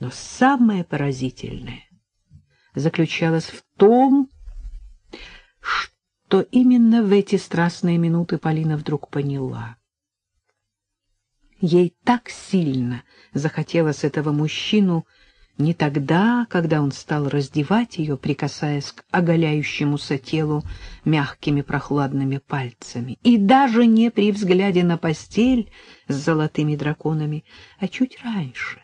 Но самое поразительное заключалось в том, что именно в эти страстные минуты Полина вдруг поняла. Ей так сильно захотелось этого мужчину не тогда, когда он стал раздевать ее, прикасаясь к оголяющемуся телу мягкими прохладными пальцами, и даже не при взгляде на постель с золотыми драконами, а чуть раньше,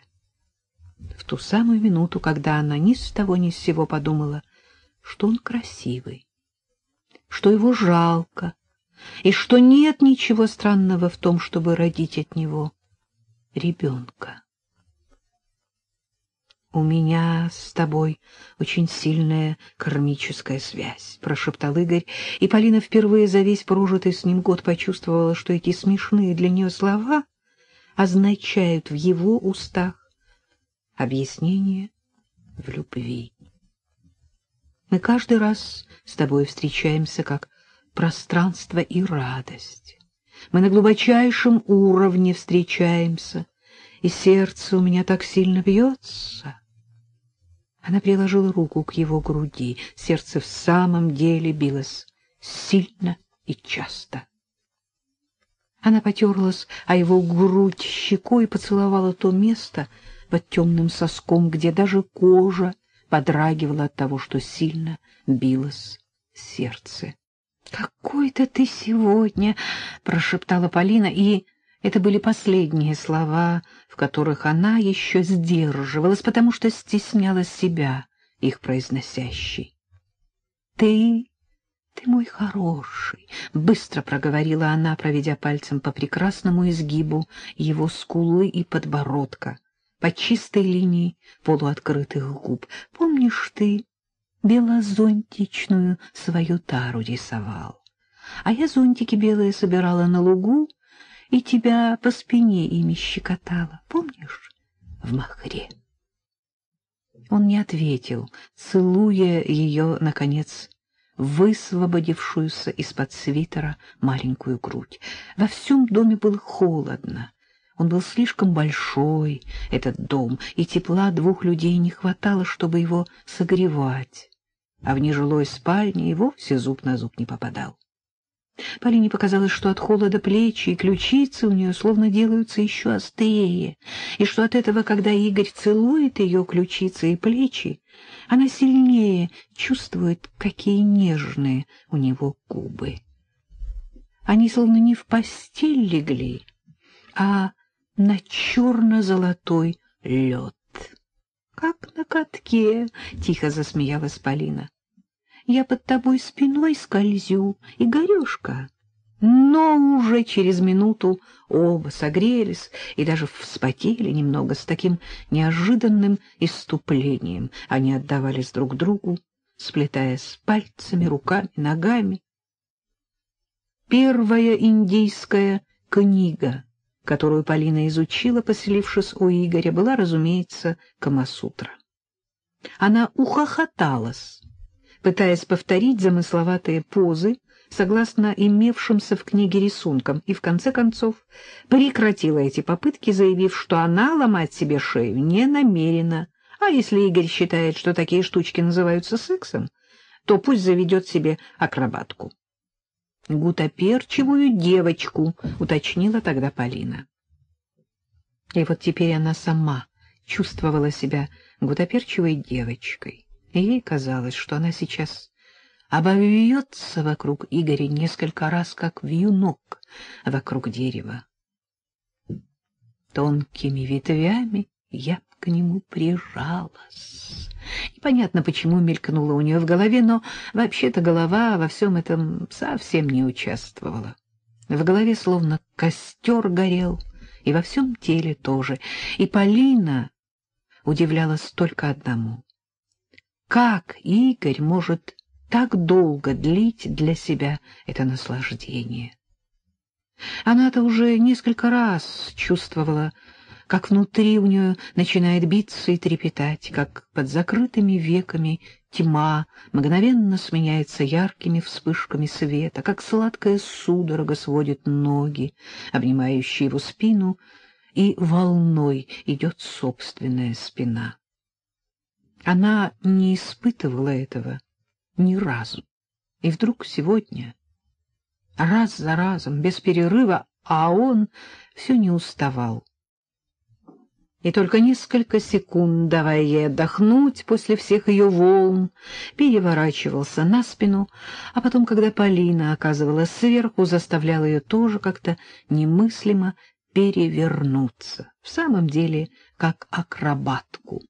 в ту самую минуту, когда она ни с того ни с сего подумала, что он красивый, что его жалко, и что нет ничего странного в том, чтобы родить от него ребенка. «У меня с тобой очень сильная кармическая связь», — прошептал Игорь, и Полина впервые за весь прожитый с ним год почувствовала, что эти смешные для нее слова означают в его устах объяснение в любви. Мы каждый раз с тобой встречаемся как пространство и радость. Мы на глубочайшем уровне встречаемся, и сердце у меня так сильно бьется. Она приложила руку к его груди. Сердце в самом деле билось сильно и часто. Она потерлась о его грудь щекой и поцеловала то место под темным соском, где даже кожа подрагивала от того, что сильно билось сердце. — Какой-то ты сегодня! — прошептала Полина, и это были последние слова, в которых она еще сдерживалась, потому что стесняла себя, их произносящей. «Ты, ты мой хороший!» — быстро проговорила она, проведя пальцем по прекрасному изгибу его скулы и подбородка, по чистой линии полуоткрытых губ. «Помнишь, ты белозонтичную свою тару рисовал, а я зонтики белые собирала на лугу, и тебя по спине ими щекотала, помнишь, в махре? Он не ответил, целуя ее, наконец, высвободившуюся из-под свитера маленькую грудь. Во всем доме было холодно. Он был слишком большой, этот дом, и тепла двух людей не хватало, чтобы его согревать. А в нежилой спальне и вовсе зуб на зуб не попадал. Полине показалось, что от холода плечи и ключицы у нее словно делаются еще острее, и что от этого, когда Игорь целует ее ключицы и плечи, она сильнее чувствует, какие нежные у него губы. Они словно не в постель легли, а на черно-золотой лед. — Как на катке, — тихо засмеялась Полина я под тобой спиной скользю, и горюшка. Но уже через минуту оба согрелись и даже вспотели немного с таким неожиданным иступлением. Они отдавались друг другу, сплетаясь пальцами, руками, ногами. Первая индийская книга, которую Полина изучила, поселившись у Игоря, была, разумеется, Камасутра. Она ухохоталась пытаясь повторить замысловатые позы, согласно имевшимся в книге рисункам, и в конце концов прекратила эти попытки, заявив, что она ломать себе шею не намерена, а если Игорь считает, что такие штучки называются сексом, то пусть заведет себе акробатку. «Гутоперчивую девочку», — уточнила тогда Полина. И вот теперь она сама чувствовала себя гутоперчивой девочкой и ей казалось, что она сейчас обовьется вокруг Игоря несколько раз, как вьюнок вокруг дерева. Тонкими ветвями я к нему прижалась. Непонятно, почему мелькнуло у нее в голове, но вообще-то голова во всем этом совсем не участвовала. В голове словно костер горел, и во всем теле тоже. И Полина удивлялась только одному. Как Игорь может так долго длить для себя это наслаждение? Она-то уже несколько раз чувствовала, как внутри у нее начинает биться и трепетать, как под закрытыми веками тьма мгновенно сменяется яркими вспышками света, как сладкая судорога сводит ноги, обнимающие его спину, и волной идет собственная спина. Она не испытывала этого ни разу. И вдруг сегодня, раз за разом, без перерыва, а он все не уставал. И только несколько секунд, давая ей отдохнуть после всех ее волн, переворачивался на спину, а потом, когда Полина оказывалась сверху, заставлял ее тоже как-то немыслимо перевернуться, в самом деле как акробатку.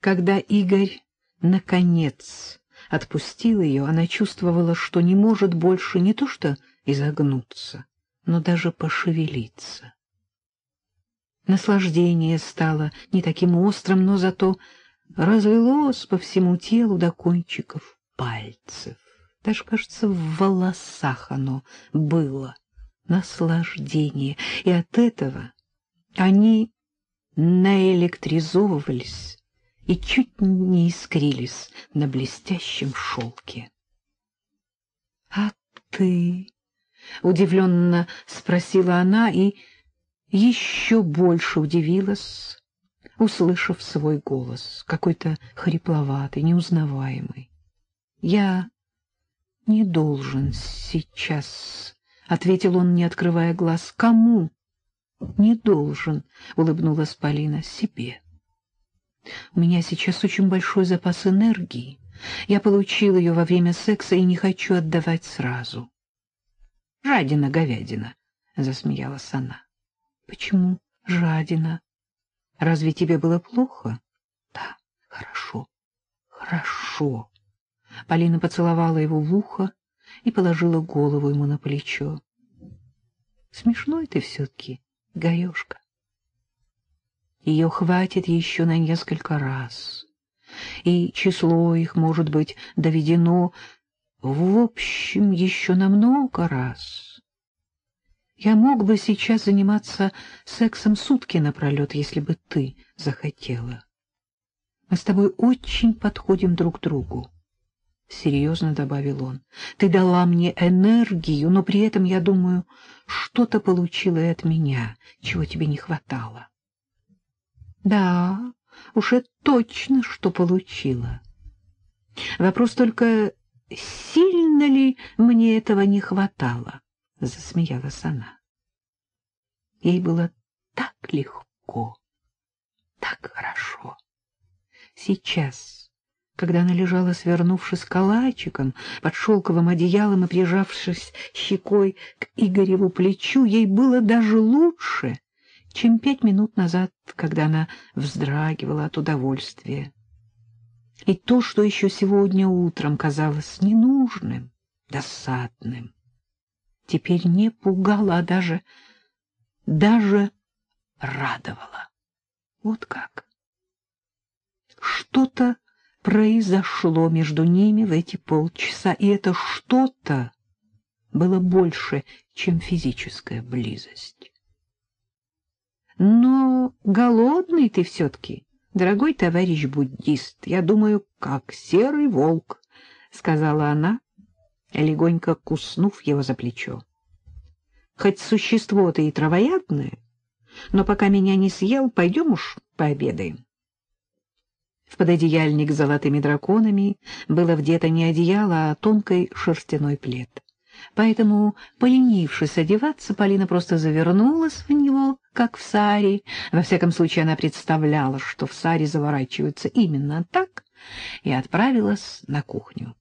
Когда Игорь, наконец, отпустил ее, она чувствовала, что не может больше не то что изогнуться, но даже пошевелиться. Наслаждение стало не таким острым, но зато разлилось по всему телу до кончиков пальцев. Даже, кажется, в волосах оно было наслаждение, и от этого они наэлектризовывались и чуть не искрились на блестящем шелке. — А ты? — удивленно спросила она и еще больше удивилась, услышав свой голос, какой-то хрипловатый, неузнаваемый. — Я не должен сейчас, — ответил он, не открывая глаз. — Кому? — Не должен, — улыбнулась Полина, — себе. У меня сейчас очень большой запас энергии. Я получил ее во время секса и не хочу отдавать сразу. — Жадина-говядина, — засмеялась она. — Почему жадина? Разве тебе было плохо? — Да, хорошо, хорошо. Полина поцеловала его в ухо и положила голову ему на плечо. — Смешной ты все-таки, Гаешка. Ее хватит еще на несколько раз, и число их может быть доведено в общем еще на много раз. Я мог бы сейчас заниматься сексом сутки напролет, если бы ты захотела. Мы с тобой очень подходим друг другу. — серьезно добавил он. — Ты дала мне энергию, но при этом, я думаю, что-то получила и от меня, чего тебе не хватало. Да, уж это точно, что получила. Вопрос только, сильно ли мне этого не хватало, — засмеялась она. Ей было так легко, так хорошо. Сейчас, когда она лежала, свернувшись калачиком, под шелковым одеялом и прижавшись щекой к Игореву плечу, ей было даже лучше, чем пять минут назад, когда она вздрагивала от удовольствия. И то, что еще сегодня утром казалось ненужным, досадным, теперь не пугало, а даже, даже радовало. Вот как. Что-то произошло между ними в эти полчаса, и это что-то было больше, чем физическая близость. Но голодный ты все-таки, дорогой товарищ буддист, я думаю, как серый волк, — сказала она, легонько куснув его за плечо. Хоть существо ты и травоядное, но пока меня не съел, пойдем уж пообедаем. В пододеяльник с золотыми драконами было вдето не одеяло, а тонкий шерстяной плед. Поэтому, поленившись одеваться, Полина просто завернулась в него, как в саре. Во всяком случае, она представляла, что в саре заворачиваются именно так, и отправилась на кухню.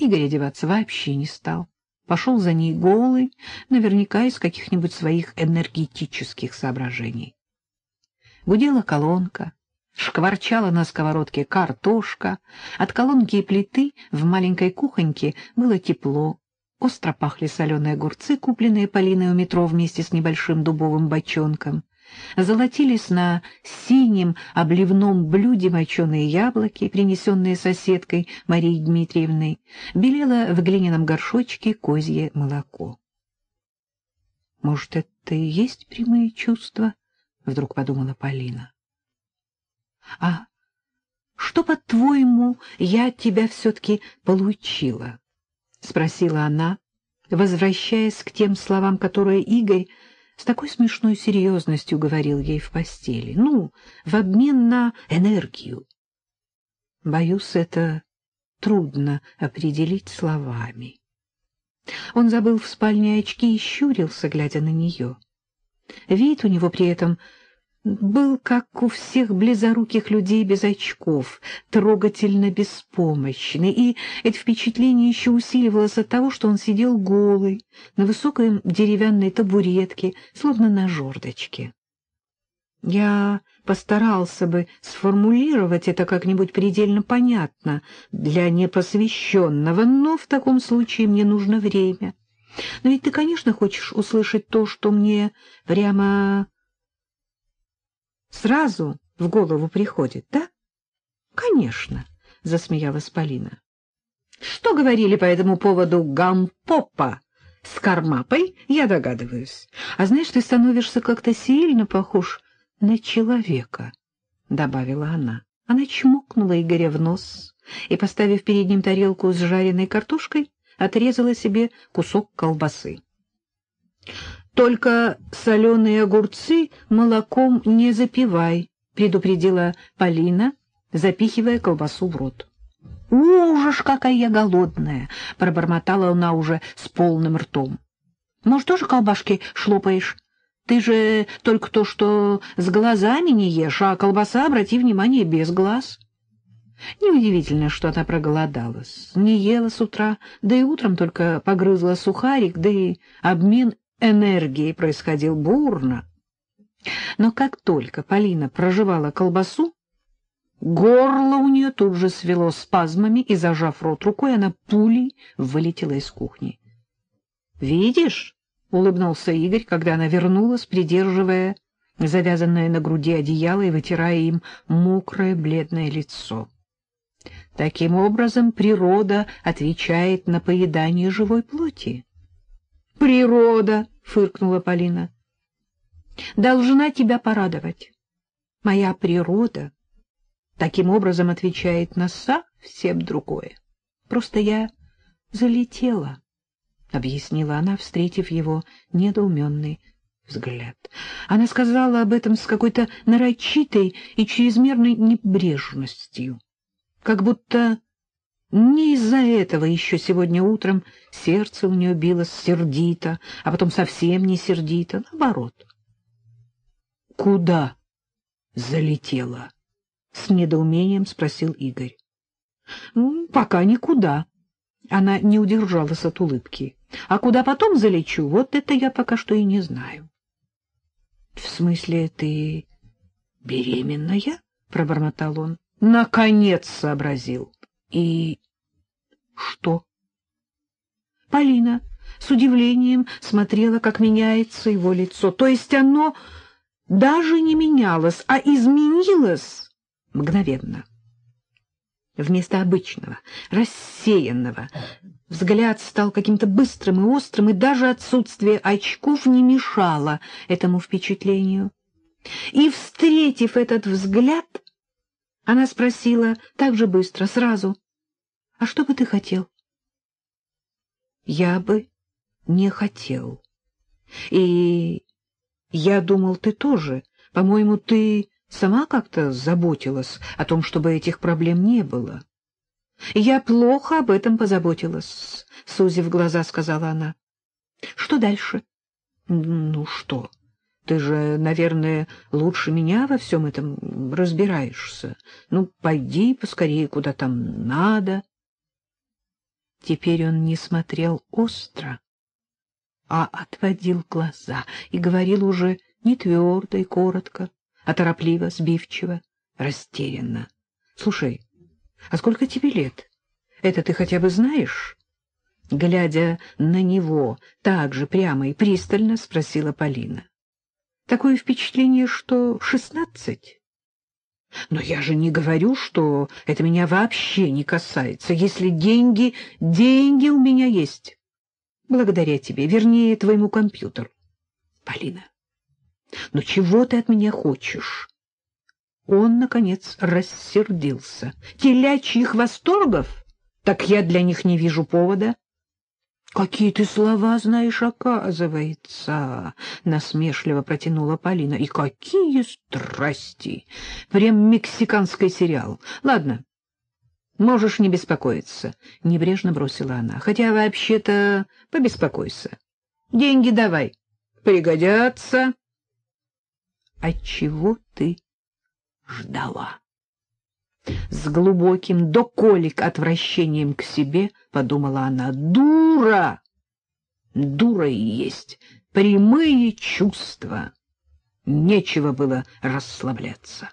Игорь одеваться вообще не стал. Пошел за ней голый, наверняка из каких-нибудь своих энергетических соображений. Гудела колонка, шкварчала на сковородке картошка. От колонки и плиты в маленькой кухоньке было тепло, Остро пахли соленые огурцы, купленные Полиной у метро вместе с небольшим дубовым бочонком. Золотились на синем обливном блюде моченые яблоки, принесенные соседкой Марией Дмитриевной. Белело в глиняном горшочке козье молоко. «Может, это и есть прямые чувства?» — вдруг подумала Полина. «А что, по-твоему, я тебя все-таки получила?» — спросила она, возвращаясь к тем словам, которые Игорь с такой смешной серьезностью говорил ей в постели. Ну, в обмен на энергию. Боюсь, это трудно определить словами. Он забыл в спальне очки и щурился, глядя на нее. Вид у него при этом был, как у всех близоруких людей без очков, трогательно беспомощный, и это впечатление еще усиливалось от того, что он сидел голый, на высокой деревянной табуретке, словно на жердочке. Я постарался бы сформулировать это как-нибудь предельно понятно для непосвященного, но в таком случае мне нужно время. Но ведь ты, конечно, хочешь услышать то, что мне прямо сразу в голову приходит, да? — Конечно, — засмеялась Полина. — Что говорили по этому поводу Гампопа с Кармапой, я догадываюсь. А знаешь, ты становишься как-то сильно похож на человека, — добавила она. Она чмокнула Игоря в нос и, поставив перед ним тарелку с жареной картошкой, отрезала себе кусок колбасы. Только соленые огурцы молоком не запивай, — предупредила Полина, запихивая колбасу в рот. — Ужас, какая я голодная! — пробормотала она уже с полным ртом. — Может, тоже колбашки шлопаешь? Ты же только то, что с глазами не ешь, а колбаса, обрати внимание, без глаз. Неудивительно, что она проголодалась. Не ела с утра, да и утром только погрызла сухарик, да и обмен энергии происходил бурно. Но как только Полина проживала колбасу, горло у нее тут же свело спазмами, и, зажав рот рукой, она пулей вылетела из кухни. «Видишь?» — улыбнулся Игорь, когда она вернулась, придерживая завязанное на груди одеяло и вытирая им мокрое бледное лицо. Таким образом, природа отвечает на поедание живой плоти. Природа, фыркнула Полина. Должна тебя порадовать. Моя природа таким образом отвечает на совсем другое. Просто я залетела, объяснила она, встретив его недоуменный взгляд. Она сказала об этом с какой-то нарочитой и чрезмерной небрежностью, как будто не из-за этого еще сегодня утром сердце у нее билось сердито, а потом совсем не сердито, наоборот. — Куда залетела? — с недоумением спросил Игорь. Пока никуда. Она не удержалась от улыбки. — А куда потом залечу, вот это я пока что и не знаю. — В смысле, ты беременная? — пробормотал он. — Наконец сообразил. И что? Полина с удивлением смотрела, как меняется его лицо. То есть оно даже не менялось, а изменилось мгновенно. Вместо обычного, рассеянного, взгляд стал каким-то быстрым и острым, и даже отсутствие очков не мешало этому впечатлению. И, встретив этот взгляд, она спросила так же быстро, сразу, «А что бы ты хотел?» «Я бы не хотел. И я думал, ты тоже. По-моему, ты сама как-то заботилась о том, чтобы этих проблем не было». «Я плохо об этом позаботилась», — сузив глаза, сказала она. «Что дальше?» «Ну что?» Ты же, наверное, лучше меня во всем этом разбираешься. Ну, пойди поскорее, куда там надо. Теперь он не смотрел остро, а отводил глаза и говорил уже не твердо и коротко, а торопливо, сбивчиво, растерянно. — Слушай, а сколько тебе лет? Это ты хотя бы знаешь? Глядя на него так же прямо и пристально, спросила Полина. Такое впечатление, что шестнадцать. Но я же не говорю, что это меня вообще не касается. Если деньги, деньги у меня есть. Благодаря тебе, вернее, твоему компьютеру. Полина, ну чего ты от меня хочешь? Он, наконец, рассердился. Телячьих восторгов? Так я для них не вижу повода. Какие ты слова знаешь, оказывается, насмешливо протянула Полина. И какие страсти! Прям мексиканский сериал. Ладно, можешь не беспокоиться, небрежно бросила она. Хотя вообще-то побеспокойся. Деньги давай. Пригодятся. От чего ты ждала? С глубоким до колик отвращением к себе подумала она. Дура! Дура и есть прямые чувства. Нечего было расслабляться.